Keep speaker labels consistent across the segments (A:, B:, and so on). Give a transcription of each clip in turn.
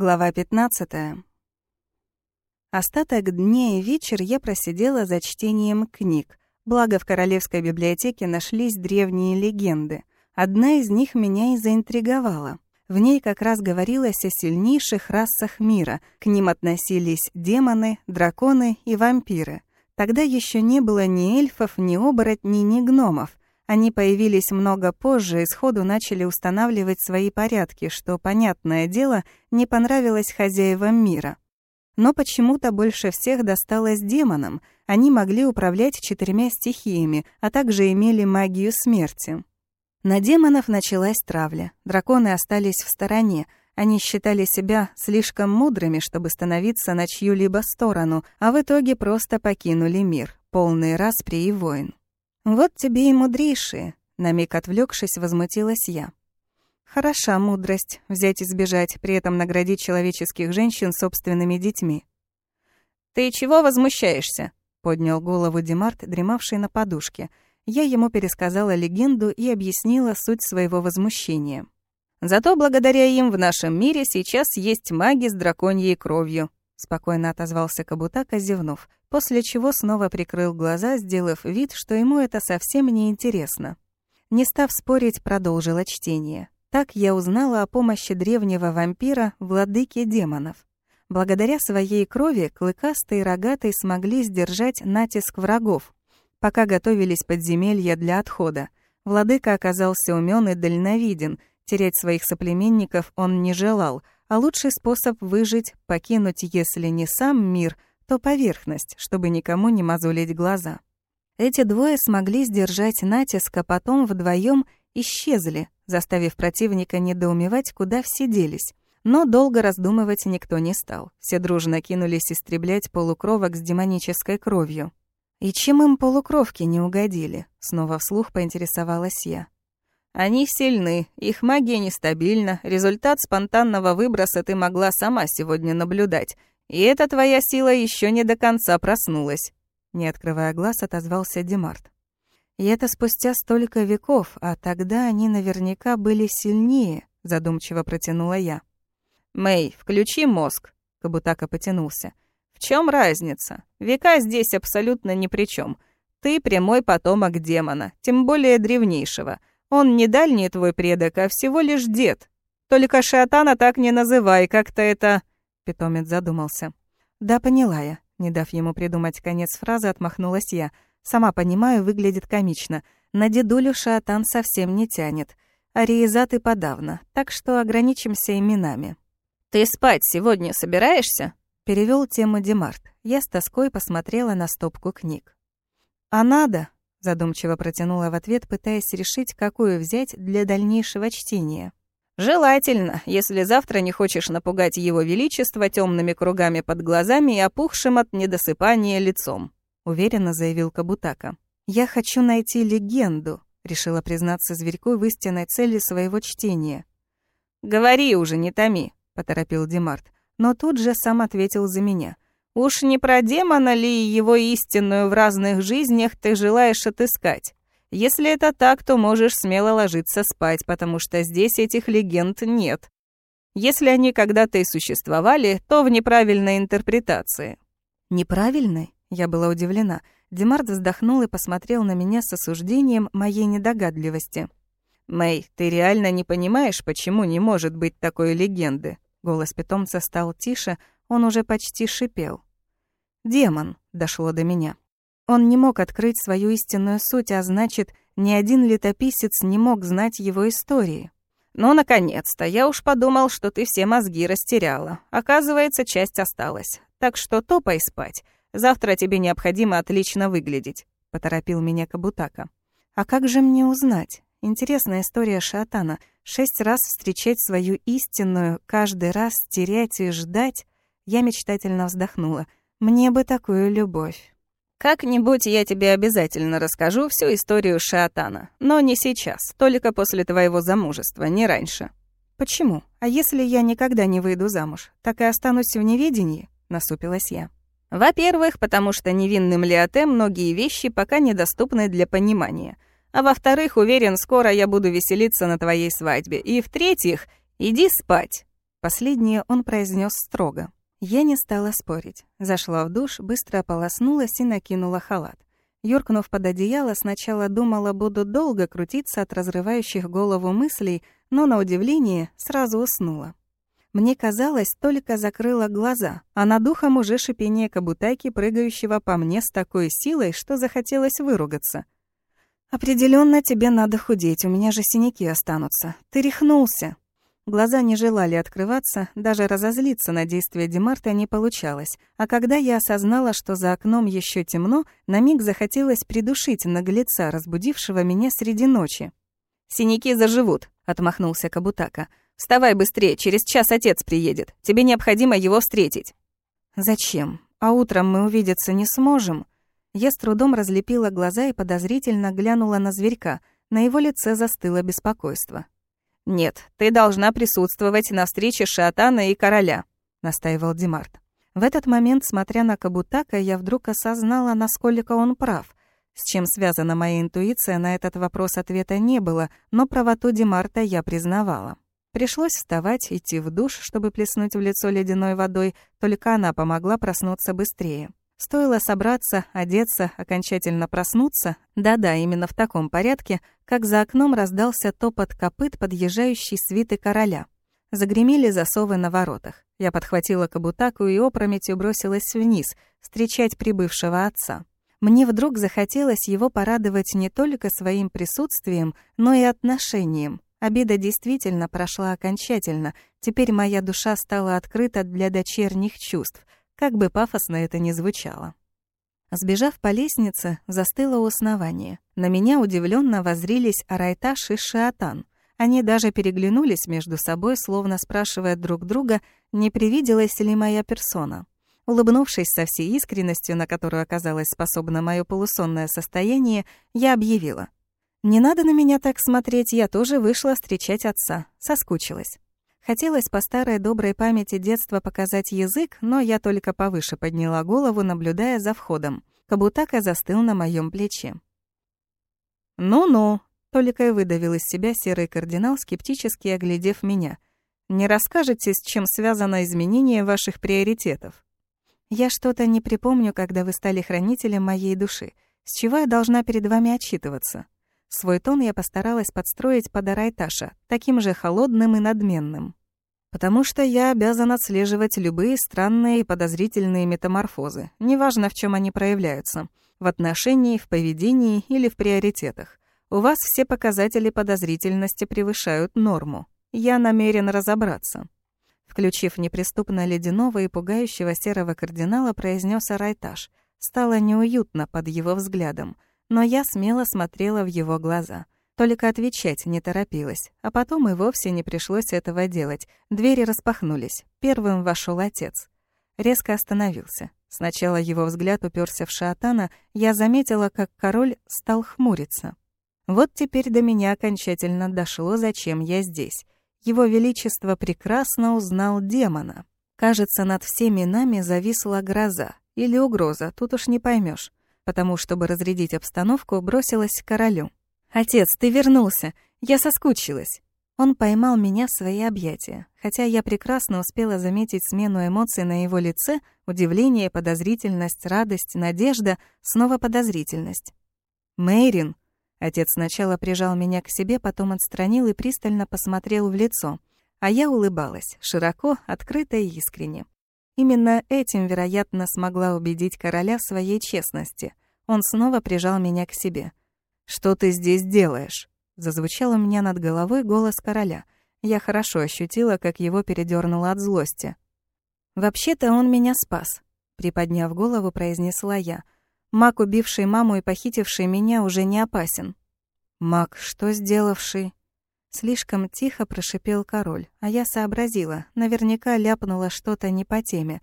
A: Глава 15. Остаток дня и вечер я просидела за чтением книг. Благо в Королевской библиотеке нашлись древние легенды. Одна из них меня и заинтриговала. В ней как раз говорилось о сильнейших расах мира. К ним относились демоны, драконы и вампиры. Тогда еще не было ни эльфов, ни оборотней, ни гномов. Они появились много позже и сходу начали устанавливать свои порядки, что, понятное дело, не понравилось хозяевам мира. Но почему-то больше всех досталось демонам. Они могли управлять четырьмя стихиями, а также имели магию смерти. На демонов началась травля. Драконы остались в стороне. Они считали себя слишком мудрыми, чтобы становиться на чью-либо сторону, а в итоге просто покинули мир, полный распри и войн. «Вот тебе и мудрейшие», — на миг отвлекшись, возмутилась я. «Хороша мудрость — взять и сбежать, при этом наградить человеческих женщин собственными детьми».
B: «Ты чего возмущаешься?»
A: — поднял голову Демарт, дремавший на подушке. Я ему пересказала легенду и объяснила суть своего возмущения.
B: «Зато благодаря им в нашем мире сейчас есть маги с драконьей кровью», — спокойно отозвался Кабутака, зевнув после чего снова прикрыл глаза, сделав вид, что ему это совсем не интересно. Не став спорить, продолжила чтение. Так я узнала о помощи древнего вампира, владыки демонов. Благодаря своей крови клыкастые и рогатые смогли сдержать натиск врагов, пока готовились подземелья для отхода. Владыка оказался умён и дальновиден, терять своих соплеменников он не желал, а лучший способ выжить — покинуть, если не сам мир — то поверхность, чтобы никому не мозолить глаза. Эти двое смогли сдержать натиск, а потом вдвоем исчезли, заставив противника недоумевать, куда все делись. Но долго раздумывать никто не стал. Все дружно кинулись истреблять полукровок с демонической кровью. «И чем им полукровки не угодили?» — снова вслух поинтересовалась я. «Они сильны, их магия нестабильна, результат спонтанного выброса ты могла сама сегодня наблюдать, и эта твоя сила еще не до конца проснулась», — не открывая глаз, отозвался Демарт.
A: «И это спустя столько веков, а тогда они наверняка были сильнее», — задумчиво протянула я.
B: «Мэй, включи мозг», — Кабутака потянулся. «В чем разница? Века здесь абсолютно ни при чем. Ты прямой потомок демона, тем более древнейшего. Он не дальний твой предок, а всего лишь дед. Только Шатана так не называй, как-то это Питомец задумался. «Да, поняла я». Не дав ему придумать конец фразы, отмахнулась я. «Сама понимаю, выглядит комично. На дедулю Шаатан совсем не тянет. А Риезат и подавно. Так что ограничимся именами». «Ты спать сегодня собираешься?»
A: Перевел тему Демарт. Я с тоской посмотрела на стопку книг. «А надо?» Задумчиво протянула в ответ, пытаясь решить, какую взять для дальнейшего чтения.
B: «Желательно, если завтра не хочешь напугать его величество темными кругами под глазами и опухшим от недосыпания лицом», — уверенно заявил Кабутака.
A: «Я хочу найти легенду», — решила признаться зверьку в истинной цели своего чтения.
B: «Говори уже, не томи», — поторопил
A: Демарт, но тут же сам ответил за меня.
B: «Уж не про демона ли его истинную в разных жизнях ты желаешь отыскать?» Если это так, то можешь смело ложиться спать, потому что здесь этих легенд нет. Если они когда-то и существовали, то в неправильной интерпретации».
A: «Неправильной?» Я была удивлена. Демард вздохнул и посмотрел на меня с осуждением моей недогадливости.
B: «Мэй, ты реально не понимаешь, почему не может быть такой легенды?»
A: Голос питомца стал тише, он уже почти шипел. «Демон», — дошло до меня. Он не мог открыть свою истинную суть, а значит, ни один летописец не мог знать его истории.
B: «Ну, наконец-то, я уж подумал, что ты все мозги растеряла. Оказывается, часть осталась. Так что топай спать. Завтра тебе необходимо отлично выглядеть», — поторопил меня Кабутака.
A: «А как же мне узнать? Интересная история Шатана. Шесть раз встречать свою истинную, каждый раз терять и ждать?» Я мечтательно вздохнула. «Мне бы такую любовь».
B: Как-нибудь я тебе обязательно расскажу всю историю Шиатана, но не сейчас, только после твоего замужества, не раньше».
A: «Почему? А если я никогда не выйду замуж, так и останусь в неведении?» — насупилась я.
B: «Во-первых, потому что невинным Леоте многие вещи пока недоступны для понимания. А во-вторых, уверен, скоро я буду веселиться на твоей свадьбе. И в-третьих, иди спать».
A: Последнее он произнес строго. Я не стала спорить. Зашла в душ, быстро ополоснулась и накинула халат. Юркнув под одеяло, сначала думала, буду долго крутиться от разрывающих голову мыслей, но, на удивление, сразу уснула. Мне казалось, только закрыла глаза, а над духом уже шипение кабутайки, прыгающего по мне с такой силой, что захотелось выругаться. Определенно тебе надо худеть, у меня же синяки останутся. Ты рехнулся!» Глаза не желали открываться, даже разозлиться на действия Демарта не получалось. А когда я осознала, что за окном еще темно, на миг захотелось придушить наглеца, разбудившего меня среди ночи. «Синяки заживут», — отмахнулся Кабутака. «Вставай быстрее, через час отец приедет. Тебе необходимо его встретить». «Зачем? А утром мы увидеться не сможем?» Я с трудом разлепила глаза и подозрительно глянула на зверька. На его лице застыло беспокойство. «Нет, ты должна присутствовать на встрече Шатана и короля», — настаивал Димарт. В этот момент, смотря на Кабутака, я вдруг осознала, насколько он прав. С чем связана моя интуиция, на этот вопрос ответа не было, но правоту Димарта я признавала. Пришлось вставать, идти в душ, чтобы плеснуть в лицо ледяной водой, только она помогла проснуться быстрее. Стоило собраться, одеться, окончательно проснуться, да-да, именно в таком порядке, как за окном раздался топот копыт подъезжающей свиты короля. Загремели засовы на воротах. Я подхватила кабутаку и опрометью бросилась вниз, встречать прибывшего отца. Мне вдруг захотелось его порадовать не только своим присутствием, но и отношением. Обида действительно прошла окончательно. Теперь моя душа стала открыта для дочерних чувств — как бы пафосно это ни звучало. Сбежав по лестнице, застыла у основания. На меня удивленно воззрились Арайташ и Шиатан. Они даже переглянулись между собой, словно спрашивая друг друга, не привиделась ли моя персона. Улыбнувшись со всей искренностью, на которую оказалось способно мое полусонное состояние, я объявила. «Не надо на меня так смотреть, я тоже вышла встречать отца. Соскучилась». Хотелось по старой доброй памяти детства показать язык, но я только повыше подняла голову, наблюдая за входом. Кабутака застыл на моем плече. «Ну-ну», — только и выдавил из себя серый кардинал, скептически оглядев меня. «Не расскажете, с чем связано изменение ваших приоритетов?» «Я что-то не припомню, когда вы стали хранителем моей души. С чего я должна перед вами отчитываться?» Свой тон я постаралась подстроить под Арайташа, таким же холодным и надменным. Потому что я обязан отслеживать любые странные и подозрительные метаморфозы, неважно, в чем они проявляются, в отношении, в поведении или в приоритетах. У вас все показатели подозрительности превышают норму. Я намерен разобраться. Включив неприступно ледяного и пугающего серого кардинала, произнес Арайтаж. Стало неуютно под его взглядом, но я смело смотрела в его глаза — только отвечать не торопилась. А потом и вовсе не пришлось этого делать. Двери распахнулись. Первым вошел отец. Резко остановился. Сначала его взгляд уперся в Шаатана, я заметила, как король стал хмуриться. Вот теперь до меня окончательно дошло, зачем я здесь. Его Величество прекрасно узнал демона. Кажется, над всеми нами зависла гроза. Или угроза, тут уж не поймешь. Потому, чтобы разрядить обстановку, бросилась к королю. «Отец, ты вернулся! Я соскучилась!» Он поймал меня в свои объятия, хотя я прекрасно успела заметить смену эмоций на его лице, удивление, подозрительность, радость, надежда, снова подозрительность. «Мэйрин!» Отец сначала прижал меня к себе, потом отстранил и пристально посмотрел в лицо. А я улыбалась, широко, открыто и искренне. Именно этим, вероятно, смогла убедить короля в своей честности. Он снова прижал меня к себе. «Что ты здесь делаешь?» Зазвучал у меня над головой голос короля. Я хорошо ощутила, как его передёрнуло от злости. «Вообще-то он меня спас», — приподняв голову, произнесла я. «Маг, убивший маму и похитивший меня, уже не опасен». «Маг, что сделавший?» Слишком тихо прошипел король, а я сообразила, наверняка ляпнула что-то не по теме,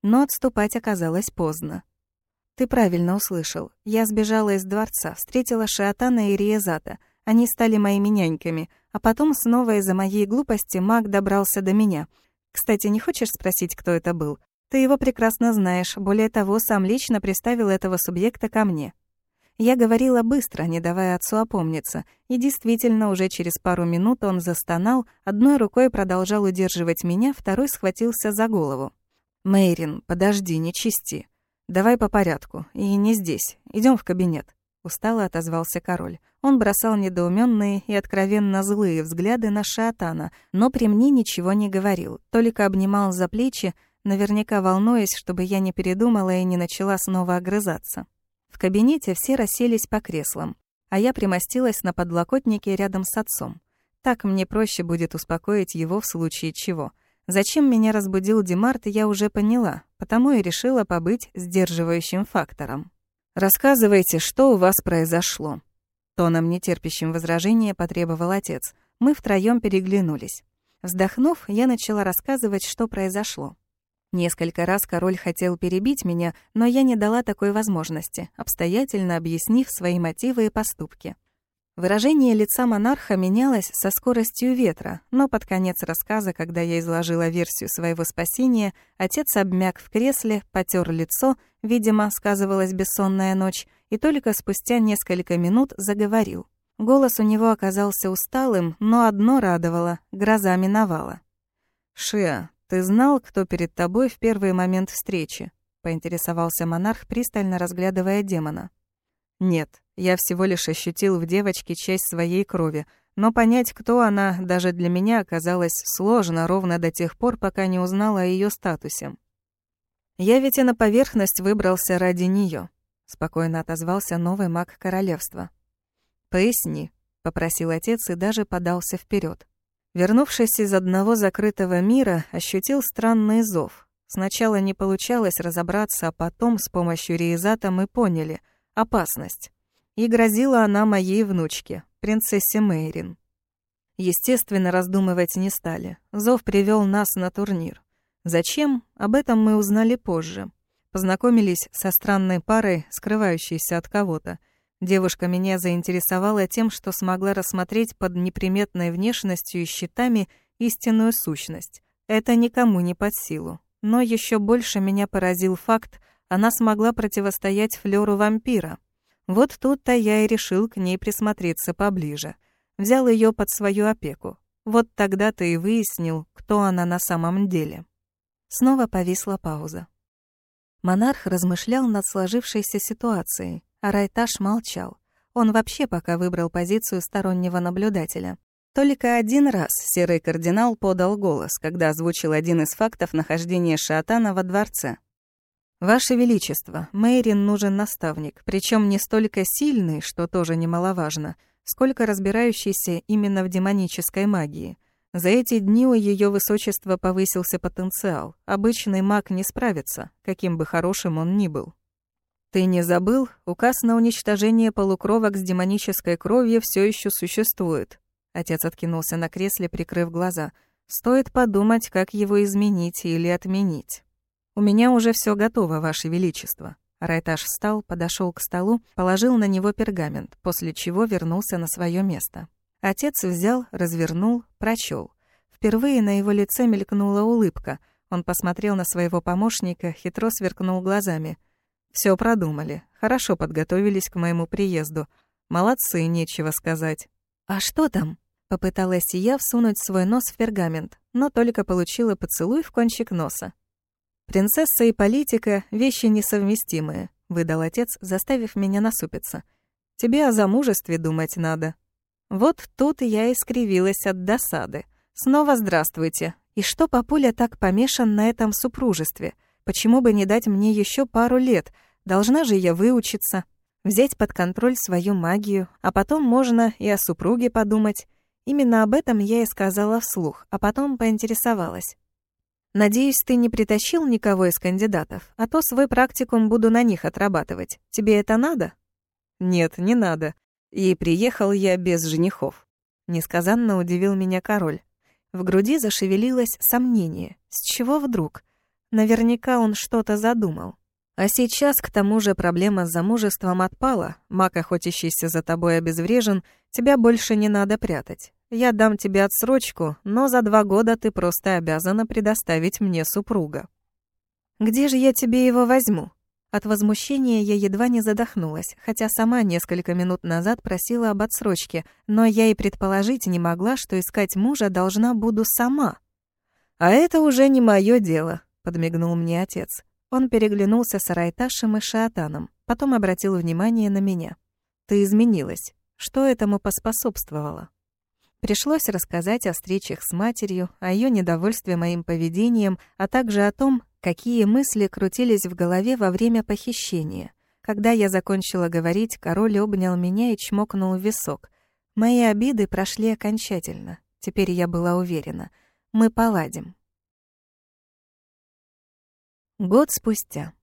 A: но отступать оказалось поздно. «Ты правильно услышал. Я сбежала из дворца, встретила Шиатана и Риезата. Они стали моими няньками, а потом снова из-за моей глупости маг добрался до меня. Кстати, не хочешь спросить, кто это был? Ты его прекрасно знаешь, более того, сам лично приставил этого субъекта ко мне». Я говорила быстро, не давая отцу опомниться, и действительно уже через пару минут он застонал, одной рукой продолжал удерживать меня, второй схватился за голову. «Мэйрин, подожди, не чисти. Давай по порядку, и не здесь. Идем в кабинет». Устало отозвался король. Он бросал недоуменные и откровенно злые взгляды на Шатана, но при мне ничего не говорил, только обнимал за плечи, наверняка волнуясь, чтобы я не передумала и не начала снова огрызаться. В кабинете все расселись по креслам, а я примостилась на подлокотнике рядом с отцом. Так мне проще будет успокоить его в случае чего. Зачем меня разбудил Демарт, я уже поняла, потому и решила побыть сдерживающим фактором. «Рассказывайте, что у вас произошло?» Тоном, нетерпящим возражения, потребовал отец. Мы втроем переглянулись. Вздохнув, я начала рассказывать, что произошло. Несколько раз король хотел перебить меня, но я не дала такой возможности, обстоятельно объяснив свои мотивы и поступки. Выражение лица монарха менялось со скоростью ветра, но под конец рассказа, когда я изложила версию своего спасения, отец обмяк в кресле, потер лицо, видимо, сказывалась бессонная ночь, и только спустя несколько минут заговорил. Голос у него оказался усталым, но одно радовало — гроза миновала. «Шиа, ты знал, кто перед тобой в первый момент встречи?» — поинтересовался монарх, пристально разглядывая демона. Нет, я всего лишь ощутил в девочке часть своей крови, но понять, кто она, даже для меня оказалось сложно ровно до тех пор, пока не узнала о ее статусе. Я ведь и на поверхность выбрался ради нее, спокойно отозвался новый маг королевства. Поясни, попросил отец и даже подался вперед. Вернувшись из одного закрытого мира, ощутил странный зов. Сначала не получалось разобраться, а потом с помощью реизата мы поняли — опасность. И грозила она моей внучке, принцессе Мейрин. Естественно, раздумывать не стали. Зов привел нас на турнир. Зачем? Об этом мы узнали позже. Познакомились со странной парой, скрывающейся от кого-то. Девушка меня заинтересовала тем, что смогла рассмотреть под неприметной внешностью и щитами истинную сущность. Это никому не под силу. Но еще больше меня поразил факт, она смогла противостоять флёру вампира. Вот тут-то я и решил к ней присмотреться поближе. Взял ее под свою опеку. Вот тогда-то и выяснил, кто она на самом деле. Снова повисла пауза. Монарх размышлял над сложившейся ситуацией, а Райташ молчал. Он вообще пока выбрал позицию стороннего наблюдателя. Только один раз серый кардинал подал голос, когда озвучил один из фактов нахождения Шатана во дворце. «Ваше Величество, Мэйрин нужен наставник, причем не столько сильный, что тоже немаловажно, сколько разбирающийся именно в демонической магии. За эти дни у Ее Высочества повысился потенциал. Обычный маг не справится, каким бы хорошим он ни был. Ты не забыл, указ на уничтожение полукровок с демонической кровью все еще существует. Отец откинулся на кресле, прикрыв глаза. Стоит подумать, как его изменить или отменить. «У меня уже все готово, Ваше Величество». Райташ встал, подошел к столу, положил на него пергамент, после чего вернулся на свое место. Отец взял, развернул, прочел. Впервые на его лице мелькнула улыбка. Он посмотрел на своего помощника, хитро сверкнул глазами. Все продумали, хорошо подготовились к моему приезду. Молодцы, нечего сказать. «А что там?» Попыталась я всунуть свой нос в пергамент, но только получила поцелуй в кончик носа. «Принцесса и политика — вещи несовместимые», — выдал отец, заставив меня насупиться. «Тебе о замужестве думать надо». Вот тут я и скривилась от досады. Снова здравствуйте. И что папуля так помешан на этом супружестве? Почему бы не дать мне еще пару лет? Должна же я выучиться, взять под контроль свою магию, а потом можно и о супруге подумать. Именно об этом я и сказала вслух, а потом поинтересовалась. Надеюсь, ты не притащил никого из кандидатов, а то свой практикум буду на них отрабатывать. Тебе это надо? Нет, не надо. И приехал я без женихов. Несказанно удивил меня король. В груди зашевелилось сомнение. С чего вдруг? Наверняка он что-то задумал. А сейчас, к тому же, проблема с замужеством отпала. Маг, охотящийся за тобой, обезврежен, тебя больше не надо прятать. Я дам тебе отсрочку, но за два года ты просто обязана предоставить мне супруга». «Где же я тебе его возьму?»
B: От возмущения я едва не задохнулась, хотя сама несколько минут назад просила об отсрочке, но я и предположить не могла, что искать мужа должна буду сама. «А это уже не мое дело», — подмигнул мне отец. Он переглянулся с Арайташем и Шаатаном, потом обратил внимание на меня. «Ты изменилась. Что этому поспособствовало?» Пришлось рассказать о встречах с матерью, о ее недовольстве моим поведением, а также о том, какие мысли крутились в голове во время похищения. Когда я закончила говорить, король обнял меня и чмокнул в висок. Мои обиды прошли окончательно. Теперь я была уверена. Мы поладим. Год спустя.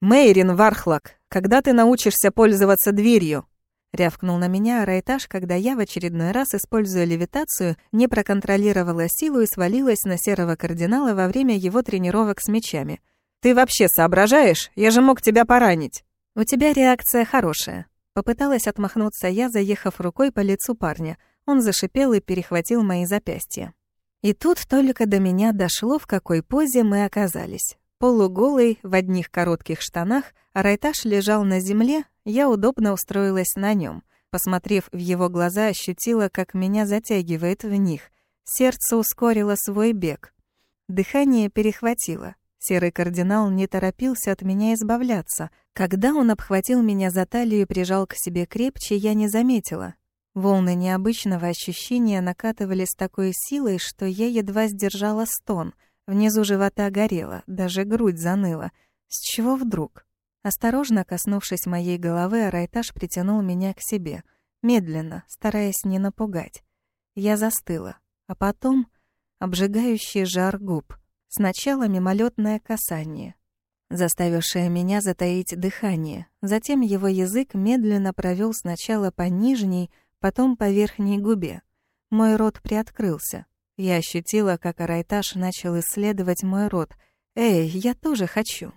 B: «Мейрин Вархлак, когда ты научишься пользоваться дверью?» Рявкнул на меня Райташ, когда я в очередной раз, используя левитацию, не проконтролировала силу и свалилась на серого кардинала во время его тренировок с мечами. «Ты вообще соображаешь? Я же мог тебя поранить!» «У тебя реакция хорошая». Попыталась отмахнуться я, заехав рукой по лицу парня. Он зашипел и перехватил мои запястья. И тут только до меня дошло, в какой позе мы оказались. Полуголый, в одних коротких штанах, Райташ лежал на земле, я удобно устроилась на нем. Посмотрев в его глаза, ощутила, как меня затягивает в них. Сердце ускорило свой бег. Дыхание перехватило. Серый кардинал не торопился от меня избавляться. Когда он обхватил меня за талию и прижал к себе крепче, я не заметила. Волны необычного ощущения накатывали с такой силой, что я едва сдержала стон — Внизу живота горело, даже грудь заныла. С чего вдруг? Осторожно коснувшись моей головы, Арайташ притянул меня к себе, медленно, стараясь не напугать. Я застыла, а потом обжигающий жар губ. Сначала мимолетное касание, заставившее меня затаить дыхание. Затем его язык медленно провел сначала по нижней, потом по верхней губе. Мой рот приоткрылся. Я ощутила, как Арайташ начал исследовать мой рот. «Эй, я тоже хочу!»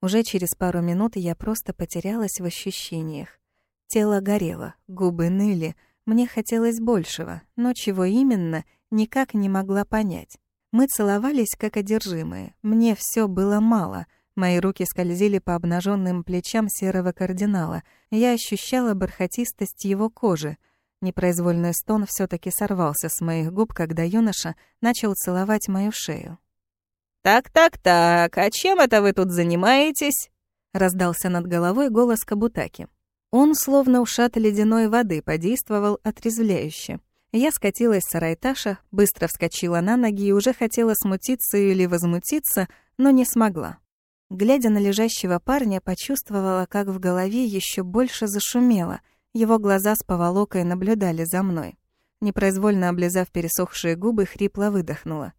B: Уже через пару минут я просто потерялась в ощущениях. Тело горело, губы ныли, мне хотелось большего, но чего именно, никак не могла понять. Мы целовались как одержимые, мне все было мало. Мои руки скользили по обнаженным плечам серого кардинала. Я ощущала бархатистость его кожи — Непроизвольный стон все таки сорвался с моих губ, когда юноша начал целовать мою шею.
C: «Так-так-так, а чем это вы тут занимаетесь?»
B: раздался над головой голос Кабутаки. Он, словно ушат ледяной воды, подействовал отрезвляюще. Я скатилась с райташа, быстро вскочила на ноги и уже хотела смутиться или возмутиться, но не смогла. Глядя на лежащего парня, почувствовала, как в голове еще больше зашумело — его глаза с поволокой наблюдали за мной. Непроизвольно облизав пересохшие губы, хрипло выдохнула.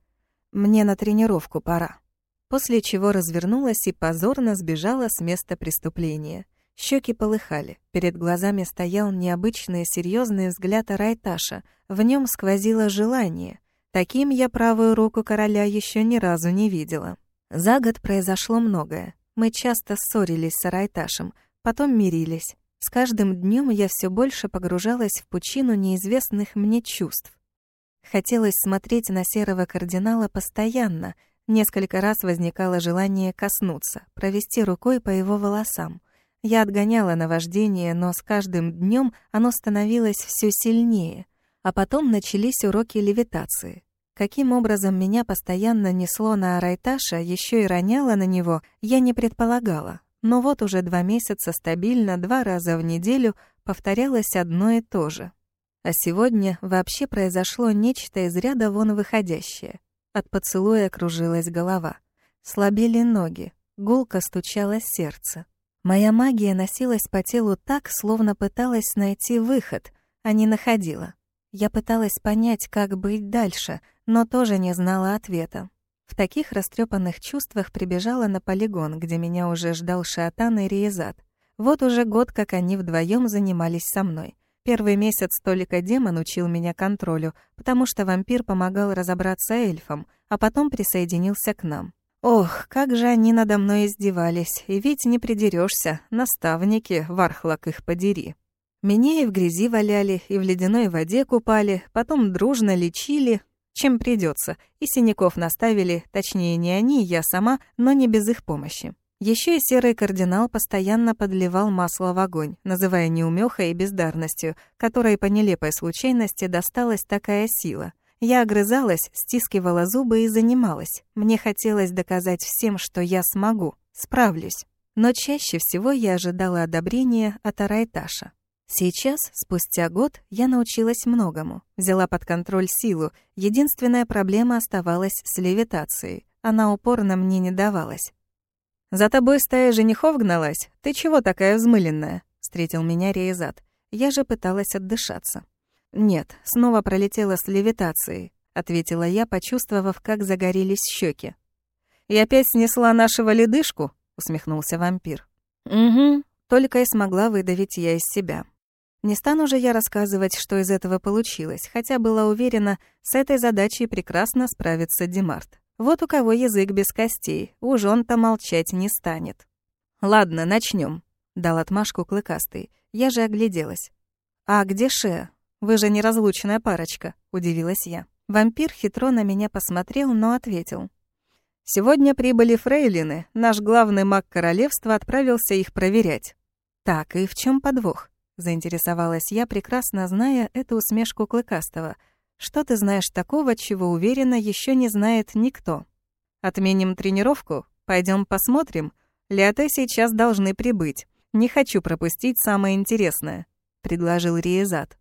B: «Мне на тренировку пора». После чего развернулась и позорно сбежала с места преступления. Щеки полыхали, перед глазами стоял необычный серьезный взгляд Райташа, в нем сквозило желание. Таким я правую руку короля еще ни разу не видела. За год произошло многое. Мы часто ссорились с Райташем, потом мирились. С каждым днем я все больше погружалась в пучину неизвестных мне чувств. Хотелось смотреть на серого кардинала постоянно. Несколько раз возникало желание коснуться, провести рукой по его волосам. Я отгоняла наваждение, но с каждым днем оно становилось все сильнее. А потом начались уроки левитации. Каким образом меня постоянно несло на Арайташа, еще и роняло на него, я не предполагала. Но вот уже два месяца стабильно, два раза в неделю повторялось одно и то же. А сегодня вообще произошло нечто из ряда вон выходящее. От поцелуя кружилась голова. Слабели ноги, гулко стучало сердце. Моя магия носилась по телу так, словно пыталась найти выход, а не находила. Я пыталась понять, как быть дальше, но тоже не знала ответа. В таких растрепанных чувствах прибежала на полигон, где меня уже ждал Шиатан и Риезат. Вот уже год, как они вдвоем занимались со мной. Первый месяц только демон учил меня контролю, потому что вампир помогал разобраться эльфам, а потом присоединился к нам. Ох, как же они надо мной издевались, и ведь не придерешься, наставники, вархлак их подери. Меня и в грязи валяли, и в ледяной воде купали, потом дружно лечили, чем придется, и синяков наставили, точнее не они, я сама, но не без их помощи. Еще и серый кардинал постоянно подливал масло в огонь, называя неумехой и бездарностью, которой по нелепой случайности досталась такая сила. Я огрызалась, стискивала зубы и занималась. Мне хотелось доказать всем, что я смогу, справлюсь. Но чаще всего я ожидала одобрения от Арайташа. Сейчас, спустя год, я научилась многому. Взяла под контроль силу. Единственная проблема оставалась с левитацией. Она упорно мне не давалась. «За тобой стая женихов гналась? Ты чего такая взмыленная?» — встретил меня Реизат. Я же пыталась отдышаться. «Нет, снова пролетела с левитацией», — ответила я, почувствовав, как загорелись щеки. «И опять снесла нашего ледышку?» усмехнулся вампир. Угу, только и смогла выдавить я из себя. Не стану же я рассказывать, что из этого получилось, хотя была уверена, с этой задачей прекрасно справится Демарт. Вот у кого язык без костей, уж он-то молчать не станет. «Ладно, начнем, дал отмашку Клыкастый. Я же огляделась. «А где Шея? Вы же неразлучная парочка», — удивилась я. Вампир хитро на меня посмотрел, но ответил. Сегодня прибыли фрейлины, наш главный маг королевства отправился их проверять. Так, и в чем подвох? Заинтересовалась я, прекрасно зная эту усмешку Клыкастого. Что ты знаешь такого, чего, уверена, еще не знает никто? Отменим тренировку? Пойдем посмотрим? Леоте сейчас должны прибыть. Не хочу пропустить самое интересное», — предложил Риезат.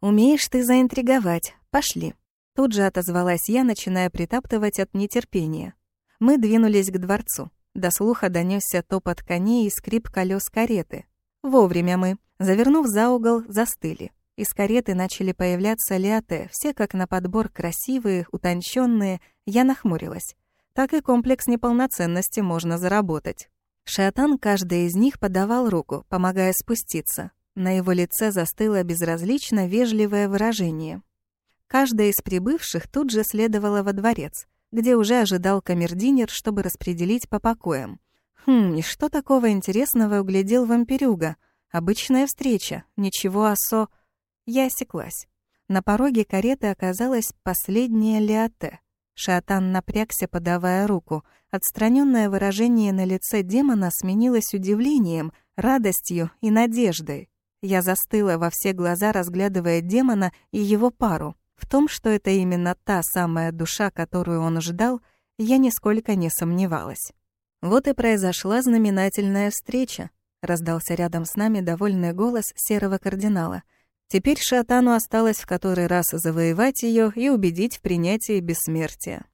B: «Умеешь ты заинтриговать. Пошли». Тут же отозвалась я, начиная притаптывать от нетерпения. Мы двинулись к дворцу. До слуха донесся топот коней и скрип колес кареты. Вовремя мы, завернув за угол, застыли. Из кареты начали появляться лиаты, все как на подбор красивые, утонченные. Я нахмурилась. Так и комплекс неполноценности можно заработать. Шатан каждый из них подавал руку, помогая спуститься. На его лице застыло безразлично вежливое выражение. Каждая из прибывших тут же следовала во дворец где уже ожидал камердинер, чтобы распределить по покоям. Хм, и что такого интересного углядел вампирюга? Обычная встреча, ничего осо... Я осеклась. На пороге кареты оказалась последняя Леоте. Шатан напрягся, подавая руку. Отстраненное выражение на лице демона сменилось удивлением, радостью и надеждой. Я застыла во все глаза, разглядывая демона и его пару. В том, что это именно та самая душа, которую он ждал, я нисколько не сомневалась. Вот и произошла знаменательная встреча. Раздался рядом с нами довольный голос серого кардинала. Теперь Шатану осталось в который раз завоевать ее и убедить в принятии бессмертия.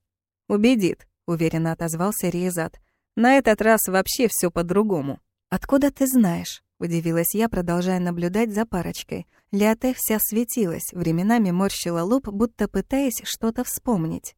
B: «Убедит», — уверенно отозвался Риезат. «На этот раз вообще все по-другому». «Откуда ты знаешь?» — удивилась я, продолжая наблюдать за парочкой. Леоте вся светилась, временами морщила лоб, будто пытаясь что-то вспомнить.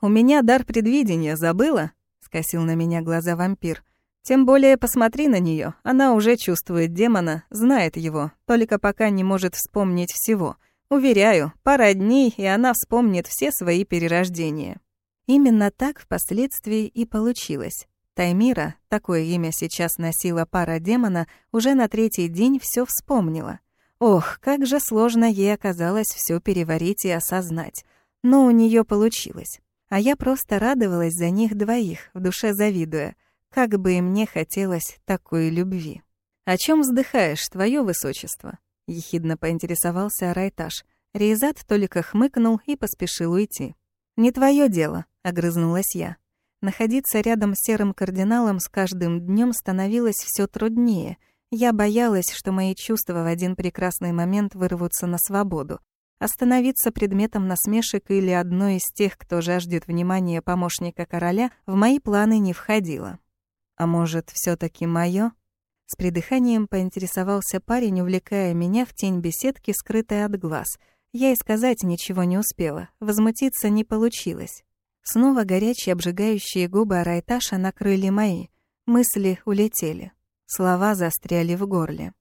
B: «У меня дар предвидения, забыла?» — скосил на меня глаза вампир. «Тем более посмотри на нее, она уже чувствует демона, знает его, только пока не может вспомнить всего. Уверяю, пара дней, и она вспомнит все свои перерождения». Именно так впоследствии и получилось. Таймира, такое имя сейчас носила пара демона, уже на третий день все вспомнила — Ох, как же сложно ей оказалось все переварить и осознать. Но у нее получилось. А я просто радовалась за них двоих, в душе завидуя. Как бы и мне хотелось такой любви. «О чем вздыхаешь, твое высочество?» — ехидно поинтересовался Арайташ. Рейзат только хмыкнул и поспешил уйти. «Не твое дело», — огрызнулась я. Находиться рядом с серым кардиналом с каждым днем становилось все труднее — я боялась, что мои чувства в один прекрасный момент вырвутся на свободу. Остановиться предметом насмешек или одной из тех, кто жаждет внимания помощника короля, в мои планы не входило. А может, все таки моё? С придыханием поинтересовался парень, увлекая меня в тень беседки, скрытой от глаз. Я и сказать ничего не успела, возмутиться не получилось. Снова горячие обжигающие губы Арайташа накрыли мои. Мысли улетели. Слова застряли в горле.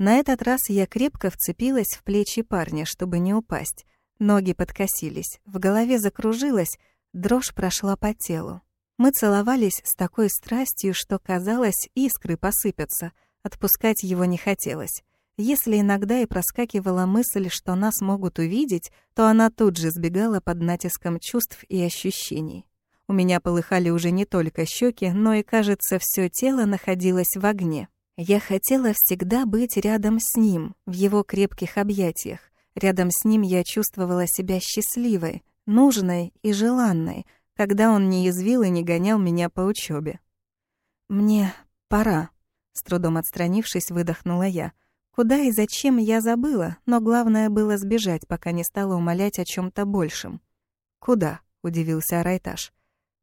B: На этот раз я крепко вцепилась в плечи парня, чтобы не упасть. Ноги подкосились, в голове закружилось, дрожь прошла по телу. Мы целовались с такой страстью, что, казалось, искры посыпятся. Отпускать его не хотелось. Если иногда и проскакивала мысль, что нас могут увидеть, то она тут же сбегала под натиском чувств и ощущений.
A: У меня полыхали уже не только щеки, но и, кажется, все тело находилось в огне. Я хотела всегда быть рядом с ним, в его крепких объятиях. Рядом с ним я чувствовала себя счастливой, нужной и желанной, когда он не извил и не гонял меня по учебе. «Мне пора», — с трудом отстранившись, выдохнула я. Куда и зачем я забыла, но главное было сбежать, пока не стала умолять о чем то большем. «Куда?» — удивился Арайташ.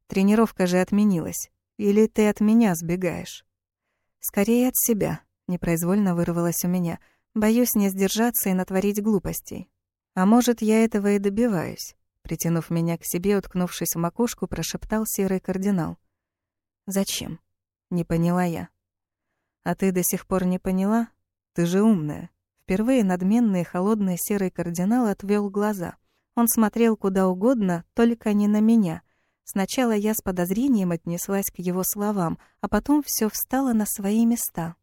A: Тренировка же отменилась. Или ты от меня сбегаешь? Скорее от себя, непроизвольно вырвалось у меня. Боюсь не сдержаться и натворить глупостей. А может, я этого и добиваюсь. Притянув меня к себе, уткнувшись в макушку, прошептал серый кардинал. «Зачем?» — не поняла я. «А ты до сих пор не поняла? Ты же умная». Впервые надменный и холодный серый кардинал отвел глаза. Он смотрел куда угодно, только не на меня, Сначала я с подозрением отнеслась к его словам, а потом все встало на свои места.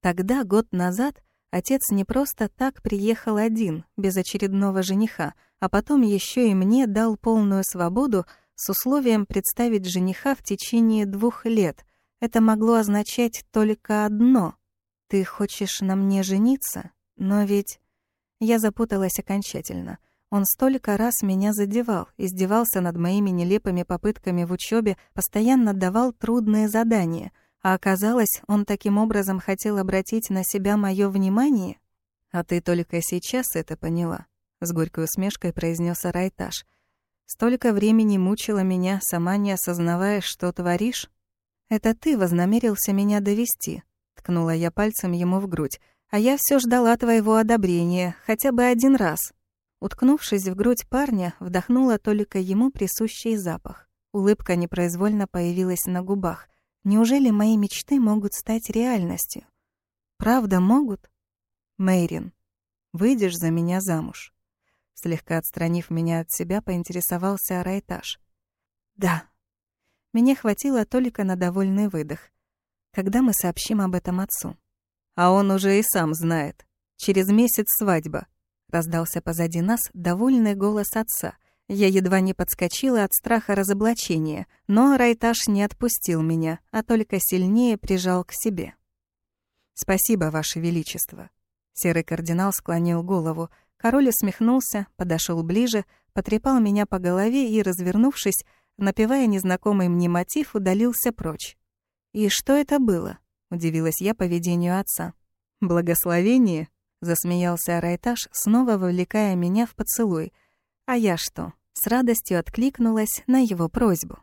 A: Тогда, год назад, отец не просто так приехал один, без очередного жениха, а потом еще и мне дал полную свободу с условием представить жениха в течение двух лет. Это могло означать только одно. «Ты хочешь на мне жениться? Но ведь...» Я запуталась окончательно — он столько раз меня задевал, издевался над моими нелепыми попытками в учебе, постоянно давал трудные задания, а оказалось, он таким образом хотел обратить на себя мое внимание. «А ты только сейчас это поняла», — с горькой усмешкой произнес Райташ. «Столько времени мучила меня, сама не осознавая, что творишь. Это ты вознамерился меня довести», — ткнула я пальцем ему в грудь. «А я все ждала твоего одобрения, хотя бы один раз». Уткнувшись в грудь парня, вдохнула только ему присущий запах. Улыбка непроизвольно появилась на губах. Неужели мои мечты могут стать реальностью? Правда могут? Мейрин, выйдешь за меня замуж? Слегка отстранив меня от себя, поинтересовался Арайтаж. Да. Мне хватило только на довольный выдох. Когда мы сообщим об этом отцу? А он уже и сам знает. Через месяц свадьба. Раздался позади нас довольный голос отца. Я едва не подскочила от страха разоблачения, но Райташ не отпустил меня, а только сильнее прижал к себе. «Спасибо, Ваше Величество». Серый кардинал склонил голову. Король усмехнулся, подошел ближе, потрепал меня по голове и, развернувшись, напевая незнакомый мне мотив, удалился прочь. «И что это было?» — удивилась я поведению отца. «Благословение?» Засмеялся Райташ, снова вовлекая меня в поцелуй. А я что? С радостью откликнулась на его просьбу.